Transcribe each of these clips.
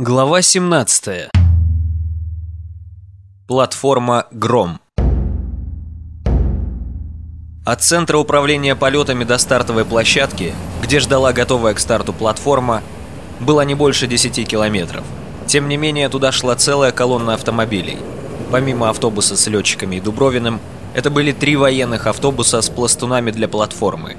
Глава 17. Платформа «Гром». От центра управления полетами до стартовой площадки, где ждала готовая к старту платформа, было не больше 10 километров. Тем не менее, туда шла целая колонна автомобилей. Помимо автобуса с летчиками и Дубровиным, это были три военных автобуса с пластунами для платформы.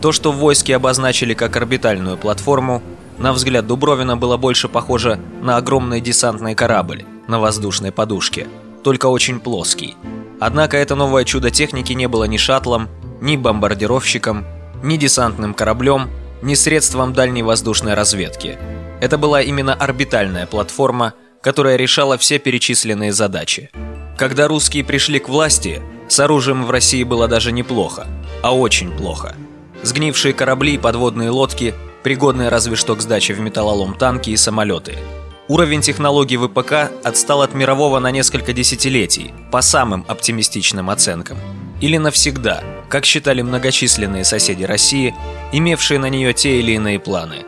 То, что в войске обозначили как орбитальную платформу, на взгляд Дубровина было больше похоже на огромный десантный корабль на воздушной подушке, только очень плоский. Однако это новое чудо техники не было ни шаттлом, ни бомбардировщиком, ни десантным кораблем, ни средством дальней воздушной разведки. Это была именно орбитальная платформа, которая решала все перечисленные задачи. Когда русские пришли к власти, с оружием в России было даже неплохо, а очень плохо. Сгнившие корабли и подводные лодки – пригодные разве что к сдаче в металлолом танки и самолеты. Уровень технологий ВПК отстал от мирового на несколько десятилетий, по самым оптимистичным оценкам. Или навсегда, как считали многочисленные соседи России, имевшие на нее те или иные планы.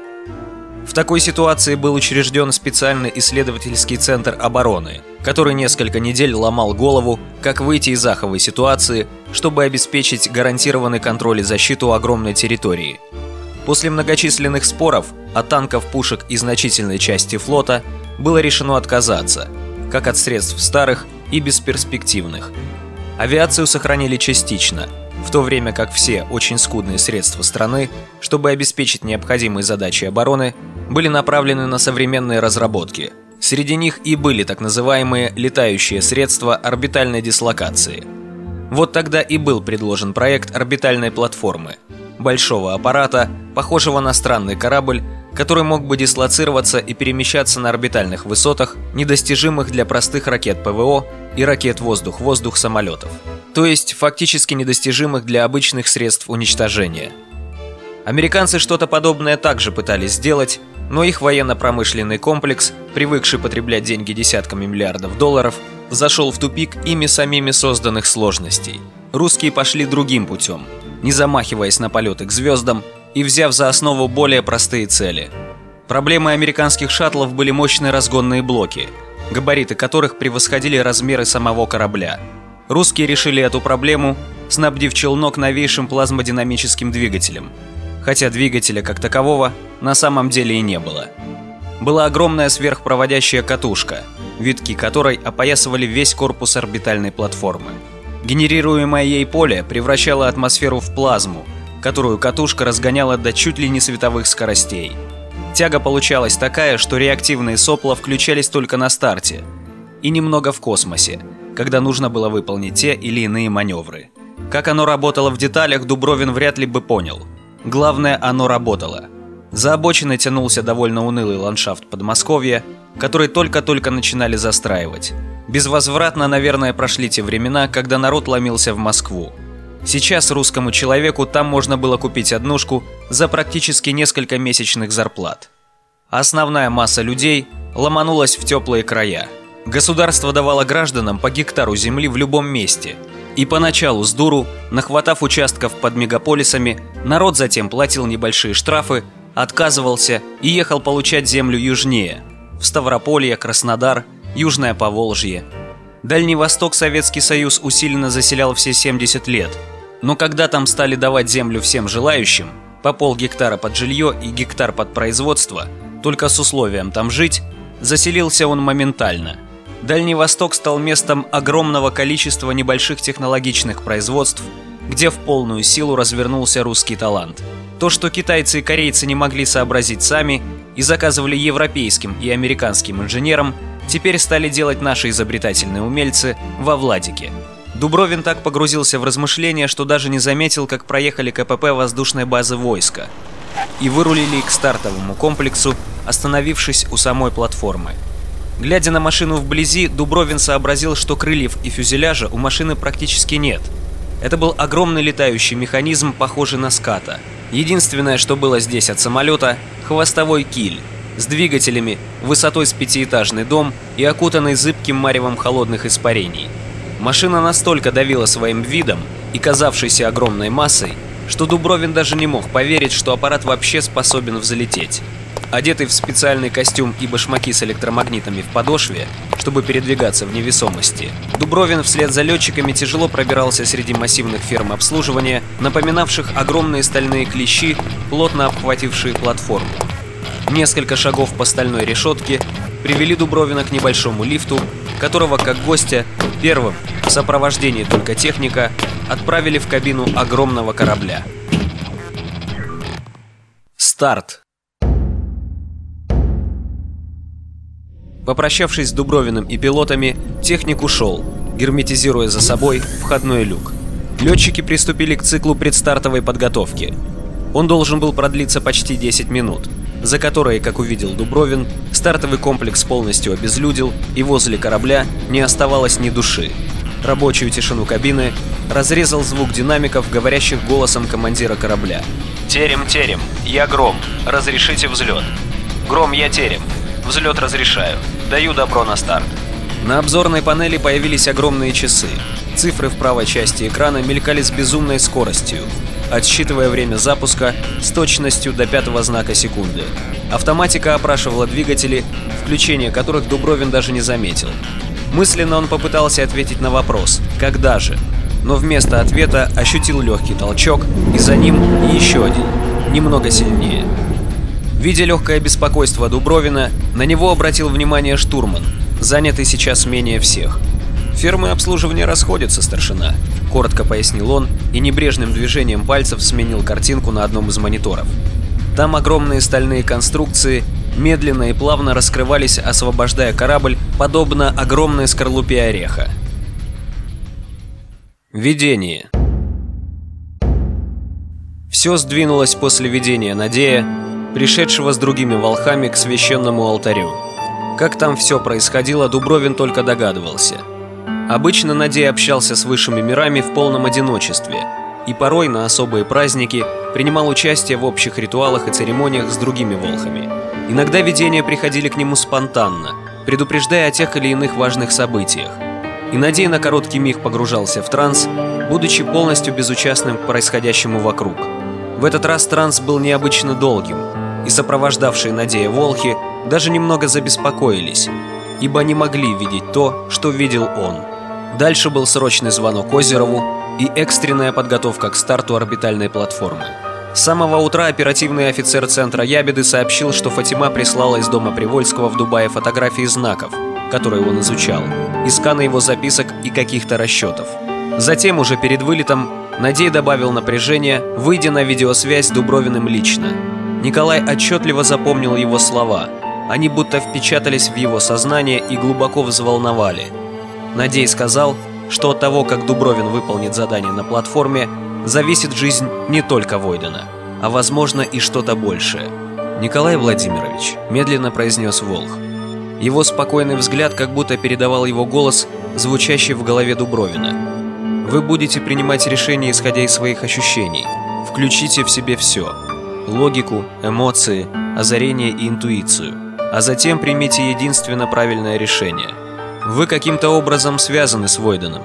В такой ситуации был учрежден специальный исследовательский центр обороны, который несколько недель ломал голову, как выйти из аховой ситуации, чтобы обеспечить гарантированный контроль и защиту огромной территории – После многочисленных споров от танков, пушек и значительной части флота было решено отказаться, как от средств старых и бесперспективных. Авиацию сохранили частично, в то время как все очень скудные средства страны, чтобы обеспечить необходимые задачи обороны, были направлены на современные разработки. Среди них и были так называемые летающие средства орбитальной дислокации. Вот тогда и был предложен проект орбитальной платформы – большого аппарата, похожего на странный корабль, который мог бы дислоцироваться и перемещаться на орбитальных высотах, недостижимых для простых ракет ПВО и ракет воздух-воздух самолетов, то есть фактически недостижимых для обычных средств уничтожения. Американцы что-то подобное также пытались сделать, но их военно-промышленный комплекс, привыкший потреблять деньги десятками миллиардов долларов, зашел в тупик ими самими созданных сложностей. Русские пошли другим путем – не замахиваясь на полеты к звездам и взяв за основу более простые цели. Проблемой американских шаттлов были мощные разгонные блоки, габариты которых превосходили размеры самого корабля. Русские решили эту проблему, снабдив челнок новейшим плазмодинамическим двигателем, хотя двигателя как такового на самом деле и не было. Была огромная сверхпроводящая катушка, витки которой опоясывали весь корпус орбитальной платформы. Генерируемое ей поле превращало атмосферу в плазму, которую катушка разгоняла до чуть ли не световых скоростей. Тяга получалась такая, что реактивные сопла включались только на старте и немного в космосе, когда нужно было выполнить те или иные маневры. Как оно работало в деталях, Дубровин вряд ли бы понял. Главное, оно работало. За обочиной тянулся довольно унылый ландшафт Подмосковья, который только-только начинали застраивать. Безвозвратно, наверное, прошли те времена, когда народ ломился в Москву. Сейчас русскому человеку там можно было купить однушку за практически несколько месячных зарплат. Основная масса людей ломанулась в теплые края. Государство давало гражданам по гектару земли в любом месте. И поначалу с дуру, нахватав участков под мегаполисами, народ затем платил небольшие штрафы, отказывался и ехал получать землю южнее – в Ставрополье, Краснодар – Южное Поволжье. Дальний Восток Советский Союз усиленно заселял все 70 лет, но когда там стали давать землю всем желающим, по пол гектара под жилье и гектар под производство, только с условием там жить, заселился он моментально. Дальний Восток стал местом огромного количества небольших технологичных производств, где в полную силу развернулся русский талант. То, что китайцы и корейцы не могли сообразить сами и заказывали европейским и американским инженерам, теперь стали делать наши изобретательные умельцы во Владике. Дубровин так погрузился в размышления, что даже не заметил, как проехали КПП воздушной базы войска и вырулили к стартовому комплексу, остановившись у самой платформы. Глядя на машину вблизи, Дубровин сообразил, что крыльев и фюзеляжа у машины практически нет. Это был огромный летающий механизм, похожий на ската. Единственное, что было здесь от самолета – хвостовой киль, с двигателями, высотой с пятиэтажный дом и окутанный зыбким маревом холодных испарений. Машина настолько давила своим видом и казавшейся огромной массой, что Дубровин даже не мог поверить, что аппарат вообще способен взлететь. Одетый в специальный костюм и башмаки с электромагнитами в подошве, чтобы передвигаться в невесомости, Дубровин вслед за летчиками тяжело пробирался среди массивных ферм обслуживания, напоминавших огромные стальные клещи, плотно обхватившие платформу. Несколько шагов по стальной решетке привели Дубровина к небольшому лифту, которого, как гостя, первым, в сопровождении только техника, отправили в кабину огромного корабля. Старт. Попрощавшись с Дубровиным и пилотами, техник ушел, герметизируя за собой входной люк. Летчики приступили к циклу предстартовой подготовки. Он должен был продлиться почти 10 минут, за которые, как увидел Дубровин, стартовый комплекс полностью обезлюдил и возле корабля не оставалось ни души. Рабочую тишину кабины разрезал звук динамиков, говорящих голосом командира корабля. «Терем, терем, я Гром, разрешите взлет». «Гром, я Терем, Взлет разрешаю. Даю добро на старт. На обзорной панели появились огромные часы. Цифры в правой части экрана мелькали с безумной скоростью, отсчитывая время запуска с точностью до пятого знака секунды. Автоматика опрашивала двигатели, включение которых Дубровин даже не заметил. Мысленно он попытался ответить на вопрос «Когда же?», но вместо ответа ощутил легкий толчок, и за ним еще один, немного сильнее. Видя легкое беспокойство Дубровина, на него обратил внимание штурман, занятый сейчас менее всех. «Фермы обслуживания расходятся, старшина», — коротко пояснил он и небрежным движением пальцев сменил картинку на одном из мониторов. Там огромные стальные конструкции медленно и плавно раскрывались, освобождая корабль, подобно огромной скорлупе ореха. Видение Все сдвинулось после видения Надея, пришедшего с другими волхами к священному алтарю. Как там все происходило, Дубровин только догадывался. Обычно Надей общался с высшими мирами в полном одиночестве и порой на особые праздники принимал участие в общих ритуалах и церемониях с другими волхами. Иногда видения приходили к нему спонтанно, предупреждая о тех или иных важных событиях. И Надей на короткий миг погружался в транс, будучи полностью безучастным к происходящему вокруг. В этот раз транс был необычно долгим, и сопровождавшие Надея волхи даже немного забеспокоились, ибо не могли видеть то, что видел он. Дальше был срочный звонок Озерову и экстренная подготовка к старту орбитальной платформы. С самого утра оперативный офицер центра Ябеды сообщил, что Фатима прислала из дома Привольского в Дубае фотографии знаков, которые он изучал, и сканы его записок и каких-то расчетов. Затем, уже перед вылетом, Надей добавил напряжение, выйдя на видеосвязь с Дубровиным лично. Николай отчетливо запомнил его слова. Они будто впечатались в его сознание и глубоко взволновали. Надей сказал, что от того, как Дубровин выполнит задание на платформе, зависит жизнь не только Войдена, а возможно и что-то большее. Николай Владимирович медленно произнес Волх. Его спокойный взгляд как будто передавал его голос, звучащий в голове Дубровина. Вы будете принимать решения, исходя из своих ощущений. Включите в себе все логику, эмоции, озарение и интуицию, а затем примите единственно правильное решение. Вы каким-то образом связаны с Войденом.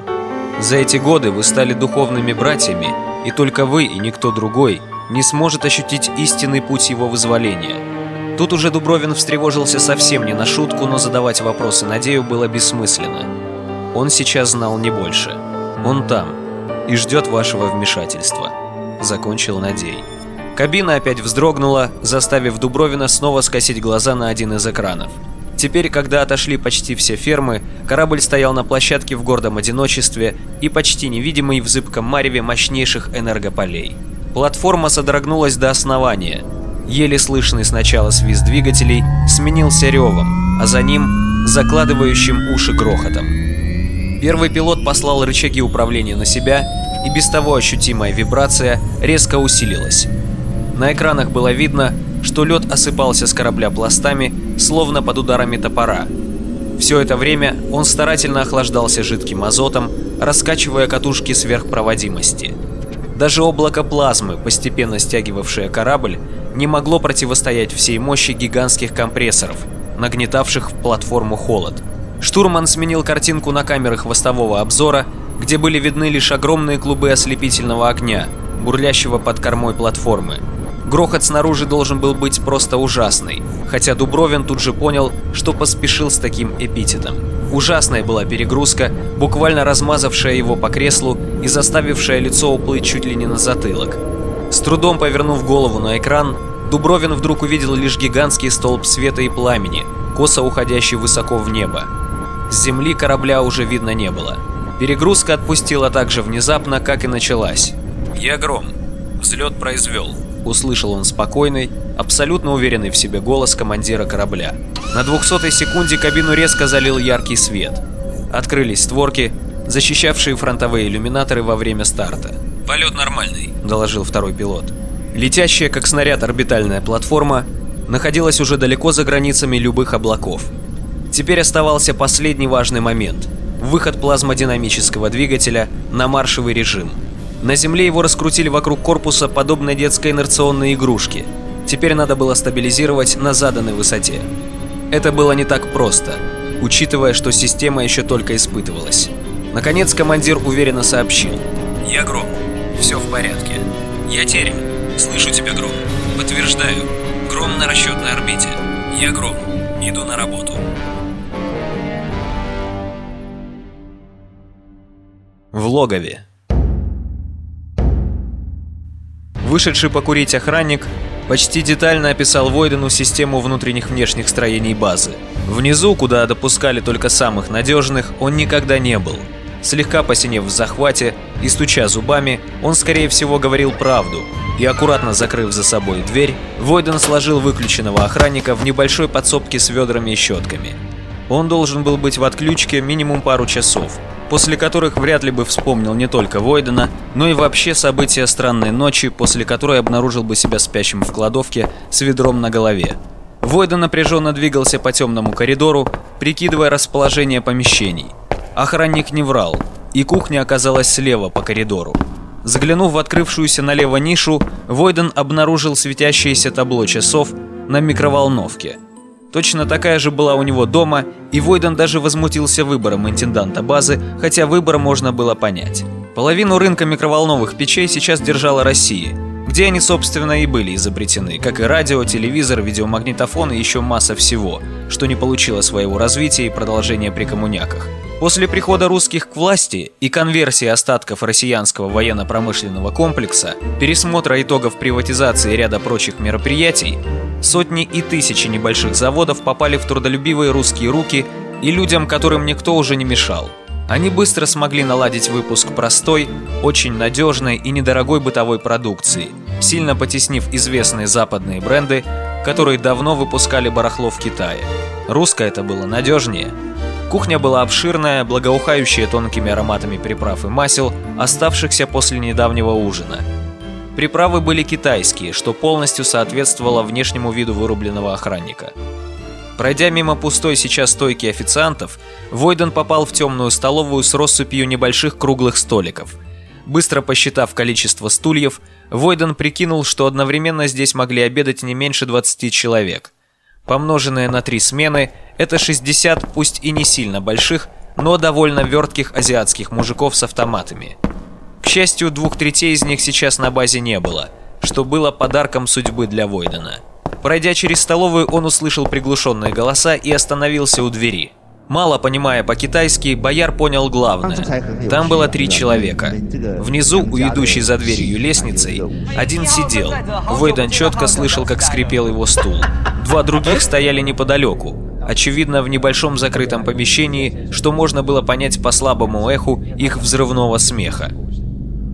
За эти годы вы стали духовными братьями, и только вы и никто другой не сможет ощутить истинный путь его вызволения. Тут уже Дубровин встревожился совсем не на шутку, но задавать вопросы Надею было бессмысленно. Он сейчас знал не больше. Он там и ждет вашего вмешательства. Закончил Надей. Кабина опять вздрогнула, заставив Дубровина снова скосить глаза на один из экранов. Теперь, когда отошли почти все фермы, корабль стоял на площадке в гордом одиночестве и почти невидимый в зыбком мареве мощнейших энергополей. Платформа содрогнулась до основания. Еле слышный сначала свист двигателей сменился ревом, а за ним закладывающим уши грохотом. Первый пилот послал рычаги управления на себя, и без того ощутимая вибрация резко усилилась. На экранах было видно, что лед осыпался с корабля пластами, словно под ударами топора. Все это время он старательно охлаждался жидким азотом, раскачивая катушки сверхпроводимости. Даже облако плазмы, постепенно стягивавшее корабль, не могло противостоять всей мощи гигантских компрессоров, нагнетавших в платформу холод. Штурман сменил картинку на камеры хвостового обзора, где были видны лишь огромные клубы ослепительного огня, бурлящего под кормой платформы. Грохот снаружи должен был быть просто ужасный, хотя Дубровин тут же понял, что поспешил с таким эпитетом. Ужасная была перегрузка, буквально размазавшая его по креслу и заставившая лицо уплыть чуть ли не на затылок. С трудом повернув голову на экран, Дубровин вдруг увидел лишь гигантский столб света и пламени, косо уходящий высоко в небо. С земли корабля уже видно не было. Перегрузка отпустила так же внезапно, как и началась. «Я Гром. Взлет произвел», — услышал он спокойный, абсолютно уверенный в себе голос командира корабля. На двухсотой секунде кабину резко залил яркий свет. Открылись створки, защищавшие фронтовые иллюминаторы во время старта. «Полет нормальный», — доложил второй пилот. Летящая, как снаряд, орбитальная платформа находилась уже далеко за границами любых облаков. Теперь оставался последний важный момент – выход плазмодинамического двигателя на маршевый режим. На Земле его раскрутили вокруг корпуса, подобно детской инерционной игрушке. Теперь надо было стабилизировать на заданной высоте. Это было не так просто, учитывая, что система еще только испытывалась. Наконец командир уверенно сообщил. «Я Гром. Все в порядке. Я Терем. Слышу тебя, Гром. Подтверждаю. Гром на расчетной орбите. Я Гром. Иду на работу». В логове. Вышедший покурить охранник почти детально описал Войдену систему внутренних-внешних строений базы. Внизу, куда допускали только самых надежных, он никогда не был. Слегка посинев в захвате и стуча зубами, он скорее всего говорил правду, и аккуратно закрыв за собой дверь, Войден сложил выключенного охранника в небольшой подсобке с ведрами и щетками. Он должен был быть в отключке минимум пару часов, после которых вряд ли бы вспомнил не только Войдена, но и вообще события странной ночи, после которой обнаружил бы себя спящим в кладовке с ведром на голове. Войден напряженно двигался по темному коридору, прикидывая расположение помещений. Охранник не врал, и кухня оказалась слева по коридору. Заглянув в открывшуюся налево нишу, Войден обнаружил светящееся табло часов на микроволновке – Точно такая же была у него дома, и Войден даже возмутился выбором интенданта базы, хотя выбор можно было понять. Половину рынка микроволновых печей сейчас держала Россия, где они, собственно, и были изобретены, как и радио, телевизор, видеомагнитофон и еще масса всего, что не получило своего развития и продолжения при коммуняках. После прихода русских к власти и конверсии остатков россиянского военно-промышленного комплекса, пересмотра итогов приватизации и ряда прочих мероприятий, сотни и тысячи небольших заводов попали в трудолюбивые русские руки и людям, которым никто уже не мешал. Они быстро смогли наладить выпуск простой, очень надежной и недорогой бытовой продукции, сильно потеснив известные западные бренды, которые давно выпускали барахло в Китае. Русское это было надежнее – Кухня была обширная, благоухающая тонкими ароматами приправ и масел, оставшихся после недавнего ужина. Приправы были китайские, что полностью соответствовало внешнему виду вырубленного охранника. Пройдя мимо пустой сейчас стойки официантов, Войден попал в темную столовую с россыпью небольших круглых столиков. Быстро посчитав количество стульев, Войден прикинул, что одновременно здесь могли обедать не меньше 20 человек – Помноженное на три смены, это 60, пусть и не сильно больших, но довольно вертких азиатских мужиков с автоматами. К счастью, двух третей из них сейчас на базе не было, что было подарком судьбы для Войдена. Пройдя через столовую, он услышал приглушенные голоса и остановился у двери. Мало понимая по-китайски, бояр понял главное. Там было три человека. Внизу, у идущей за дверью лестницей, один сидел. Войдан четко слышал, как скрипел его стул. Два других стояли неподалеку, очевидно, в небольшом закрытом помещении, что можно было понять по слабому эху их взрывного смеха.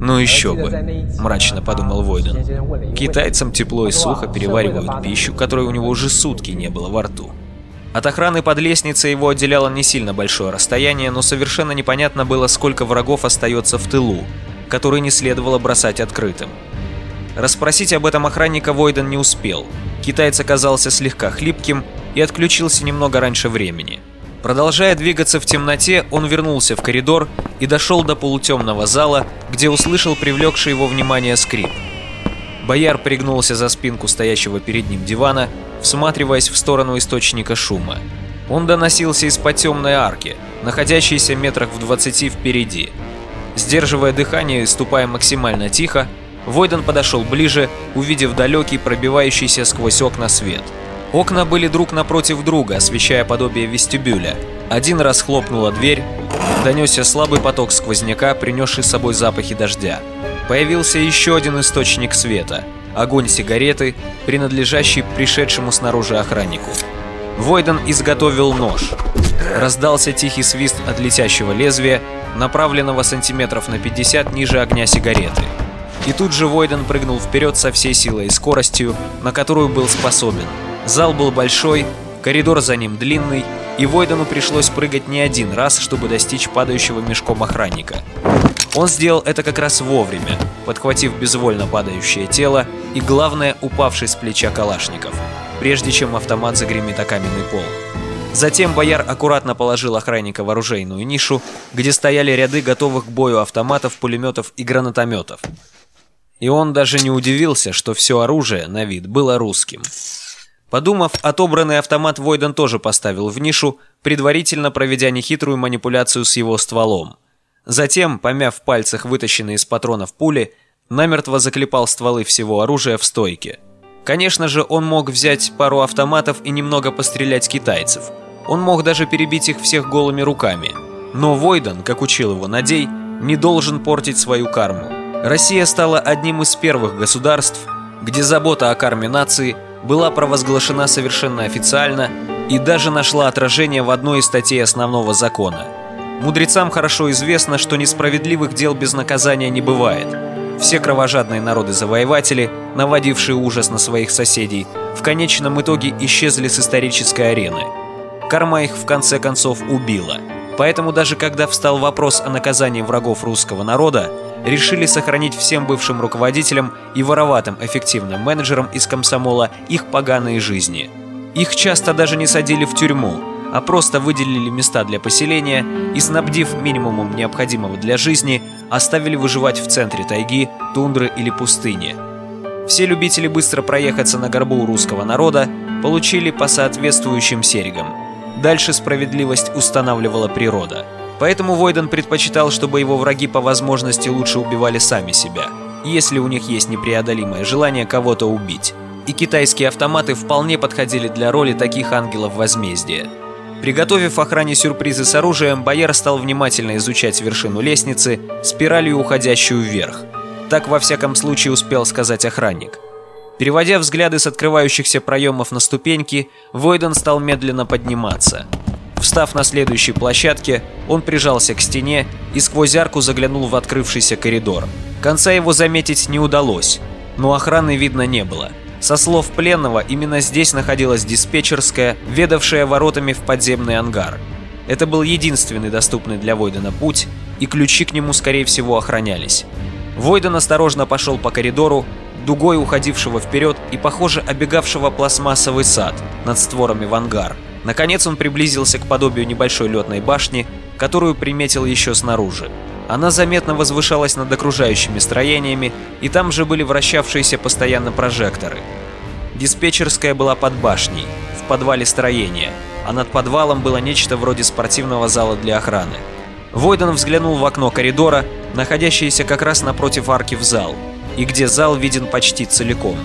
«Ну еще бы», – мрачно подумал Войден. «Китайцам тепло и сухо переваривают пищу, которой у него уже сутки не было во рту». От охраны под лестницей его отделяло не сильно большое расстояние, но совершенно непонятно было, сколько врагов остается в тылу, который не следовало бросать открытым. Расспросить об этом охранника Войден не успел. Китаец оказался слегка хлипким и отключился немного раньше времени. Продолжая двигаться в темноте, он вернулся в коридор и дошел до полутемного зала, где услышал привлекший его внимание скрип. Бояр пригнулся за спинку стоящего перед ним дивана, всматриваясь в сторону источника шума. Он доносился из-под темной арки, находящейся метрах в двадцати впереди. Сдерживая дыхание и ступая максимально тихо, Войден подошел ближе, увидев далекий, пробивающийся сквозь окна свет. Окна были друг напротив друга, освещая подобие вестибюля. Один раз хлопнула дверь, донесся слабый поток сквозняка, принесший с собой запахи дождя. Появился еще один источник света – огонь сигареты, принадлежащий пришедшему снаружи охраннику. Войден изготовил нож. Раздался тихий свист от летящего лезвия, направленного сантиметров на 50 ниже огня сигареты. И тут же Войден прыгнул вперед со всей силой и скоростью, на которую был способен. Зал был большой, коридор за ним длинный, и Войдену пришлось прыгать не один раз, чтобы достичь падающего мешком охранника. Он сделал это как раз вовремя, подхватив безвольно падающее тело и, главное, упавший с плеча калашников, прежде чем автомат загремит о каменный пол. Затем бояр аккуратно положил охранника в оружейную нишу, где стояли ряды готовых к бою автоматов, пулеметов и гранатометов. И он даже не удивился, что все оружие на вид было русским. Подумав, отобранный автомат Войден тоже поставил в нишу, предварительно проведя нехитрую манипуляцию с его стволом. Затем, помяв в пальцах вытащенные из патронов пули, намертво заклепал стволы всего оружия в стойке. Конечно же, он мог взять пару автоматов и немного пострелять китайцев. Он мог даже перебить их всех голыми руками. Но Войден, как учил его Надей, не должен портить свою карму. Россия стала одним из первых государств, где забота о карме нации была провозглашена совершенно официально и даже нашла отражение в одной из статей основного закона – Мудрецам хорошо известно, что несправедливых дел без наказания не бывает. Все кровожадные народы-завоеватели, наводившие ужас на своих соседей, в конечном итоге исчезли с исторической арены. Карма их в конце концов убила. Поэтому даже когда встал вопрос о наказании врагов русского народа, решили сохранить всем бывшим руководителям и вороватым эффективным менеджерам из комсомола их поганые жизни. Их часто даже не садили в тюрьму, а просто выделили места для поселения и, снабдив минимумом необходимого для жизни, оставили выживать в центре тайги, тундры или пустыни. Все любители быстро проехаться на горбу русского народа получили по соответствующим серегам. Дальше справедливость устанавливала природа. Поэтому Войден предпочитал, чтобы его враги по возможности лучше убивали сами себя, если у них есть непреодолимое желание кого-то убить. И китайские автоматы вполне подходили для роли таких ангелов возмездия. Приготовив охране сюрпризы с оружием, Бояр стал внимательно изучать вершину лестницы, спиралью уходящую вверх. Так, во всяком случае, успел сказать охранник. Переводя взгляды с открывающихся проемов на ступеньки, Войден стал медленно подниматься. Встав на следующей площадке, он прижался к стене и сквозь арку заглянул в открывшийся коридор. Конца его заметить не удалось, но охраны видно не было – со слов пленного, именно здесь находилась диспетчерская, ведавшая воротами в подземный ангар. Это был единственный доступный для Войдена путь, и ключи к нему, скорее всего, охранялись. Войден осторожно пошел по коридору, дугой уходившего вперед и, похоже, обегавшего пластмассовый сад над створами в ангар. Наконец он приблизился к подобию небольшой летной башни, которую приметил еще снаружи. Она заметно возвышалась над окружающими строениями, и там же были вращавшиеся постоянно прожекторы. Диспетчерская была под башней, в подвале строения, а над подвалом было нечто вроде спортивного зала для охраны. Войден взглянул в окно коридора, находящееся как раз напротив арки в зал, и где зал виден почти целиком.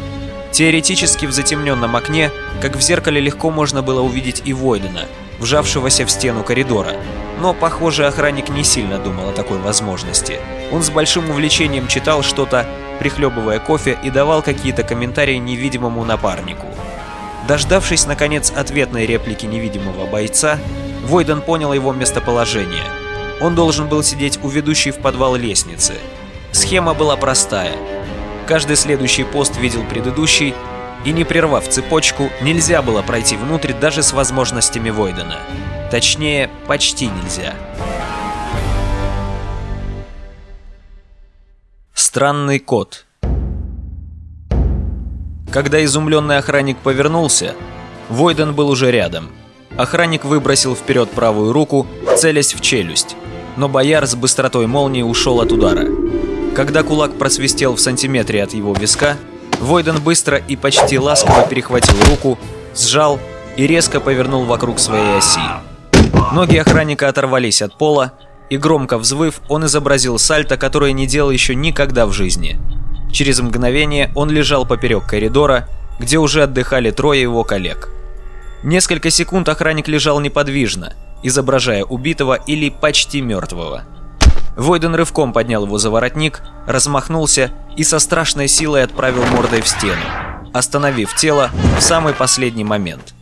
Теоретически в затемненном окне, как в зеркале легко можно было увидеть и Войдена, вжавшегося в стену коридора, но, похоже, охранник не сильно думал о такой возможности. Он с большим увлечением читал что-то, прихлебывая кофе, и давал какие-то комментарии невидимому напарнику. Дождавшись, наконец, ответной реплики невидимого бойца, Войден понял его местоположение. Он должен был сидеть у ведущей в подвал лестницы. Схема была простая. Каждый следующий пост видел предыдущий, и не прервав цепочку, нельзя было пройти внутрь даже с возможностями Войдена. Точнее, почти нельзя. Странный кот. Когда изумленный охранник повернулся, Войден был уже рядом. Охранник выбросил вперед правую руку, целясь в челюсть, но бояр с быстротой молнии ушел от удара. Когда кулак просвистел в сантиметре от его виска, Войден быстро и почти ласково перехватил руку, сжал и резко повернул вокруг своей оси. Ноги охранника оторвались от пола, и громко взвыв, он изобразил сальто, которое не делал еще никогда в жизни. Через мгновение он лежал поперек коридора, где уже отдыхали трое его коллег. Несколько секунд охранник лежал неподвижно, изображая убитого или почти мертвого. Войден рывком поднял его за воротник, размахнулся и со страшной силой отправил мордой в стену, остановив тело в самый последний момент.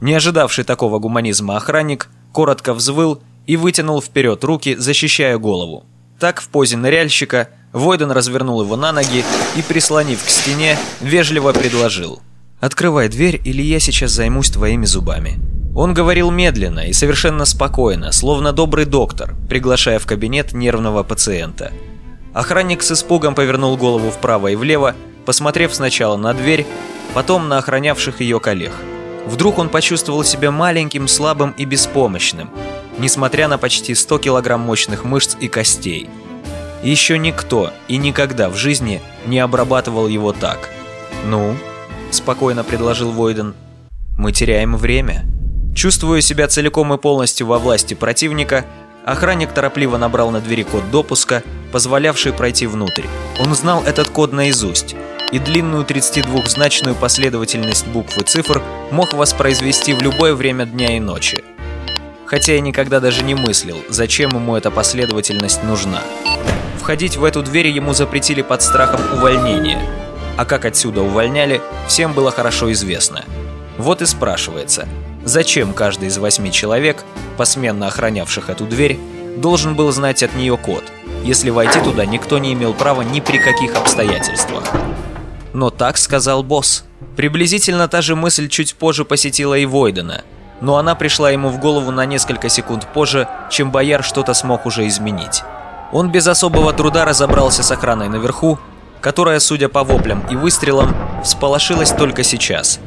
Не ожидавший такого гуманизма охранник коротко взвыл и вытянул вперед руки, защищая голову. Так, в позе ныряльщика, Войден развернул его на ноги и, прислонив к стене, вежливо предложил. «Открывай дверь, или я сейчас займусь твоими зубами». Он говорил медленно и совершенно спокойно, словно добрый доктор, приглашая в кабинет нервного пациента. Охранник с испугом повернул голову вправо и влево, посмотрев сначала на дверь, потом на охранявших ее коллег. Вдруг он почувствовал себя маленьким, слабым и беспомощным, несмотря на почти 100 килограмм мощных мышц и костей. Еще никто и никогда в жизни не обрабатывал его так. «Ну?» – спокойно предложил Войден. «Мы теряем время». Чувствуя себя целиком и полностью во власти противника, охранник торопливо набрал на двери код допуска, позволявший пройти внутрь. Он знал этот код наизусть, и длинную 32-значную последовательность букв и цифр мог воспроизвести в любое время дня и ночи хотя я никогда даже не мыслил, зачем ему эта последовательность нужна. Входить в эту дверь ему запретили под страхом увольнения, а как отсюда увольняли, всем было хорошо известно. Вот и спрашивается, зачем каждый из восьми человек, посменно охранявших эту дверь, должен был знать от нее код, если войти туда никто не имел права ни при каких обстоятельствах. Но так сказал босс. Приблизительно та же мысль чуть позже посетила и Войдена – но она пришла ему в голову на несколько секунд позже, чем бояр что-то смог уже изменить. Он без особого труда разобрался с охраной наверху, которая, судя по воплям и выстрелам, всполошилась только сейчас.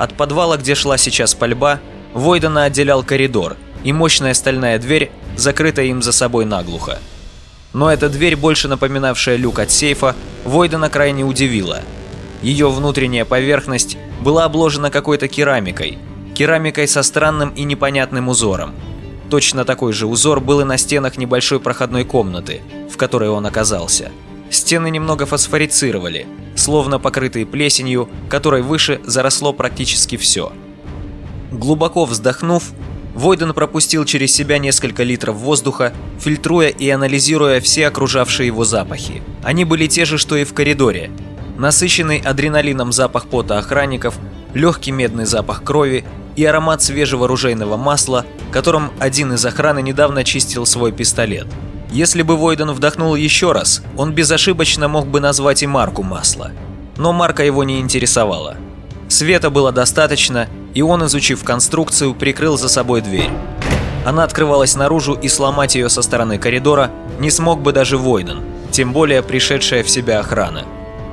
От подвала, где шла сейчас пальба, Войдена отделял коридор и мощная стальная дверь, закрытая им за собой наглухо. Но эта дверь, больше напоминавшая люк от сейфа, Войдена крайне удивила. Ее внутренняя поверхность была обложена какой-то керамикой – керамикой со странным и непонятным узором. Точно такой же узор был и на стенах небольшой проходной комнаты, в которой он оказался. Стены немного фосфорицировали, словно покрытые плесенью, которой выше заросло практически все. Глубоко вздохнув, Войден пропустил через себя несколько литров воздуха, фильтруя и анализируя все окружавшие его запахи. Они были те же, что и в коридоре. Насыщенный адреналином запах пота охранников, легкий медный запах крови и аромат свежего ружейного масла, которым один из охраны недавно чистил свой пистолет. Если бы Войден вдохнул еще раз, он безошибочно мог бы назвать и марку масла. Но марка его не интересовала. Света было достаточно, и он, изучив конструкцию, прикрыл за собой дверь. Она открывалась наружу, и сломать ее со стороны коридора не смог бы даже Войден, тем более пришедшая в себя охрана.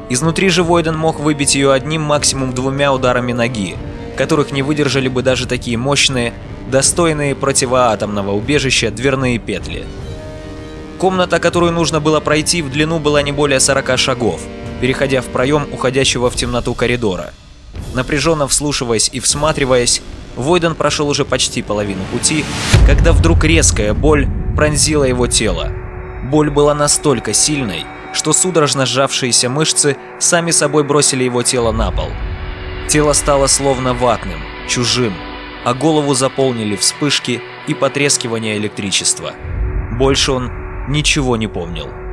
Изнутри же Войден мог выбить ее одним максимум двумя ударами ноги, которых не выдержали бы даже такие мощные, достойные противоатомного убежища дверные петли. Комната, которую нужно было пройти, в длину была не более 40 шагов, переходя в проем уходящего в темноту коридора. Напряженно вслушиваясь и всматриваясь, Войден прошел уже почти половину пути, когда вдруг резкая боль пронзила его тело. Боль была настолько сильной, что судорожно сжавшиеся мышцы сами собой бросили его тело на пол – Тело стало словно ватным, чужим, а голову заполнили вспышки и потрескивание электричества. Больше он ничего не помнил.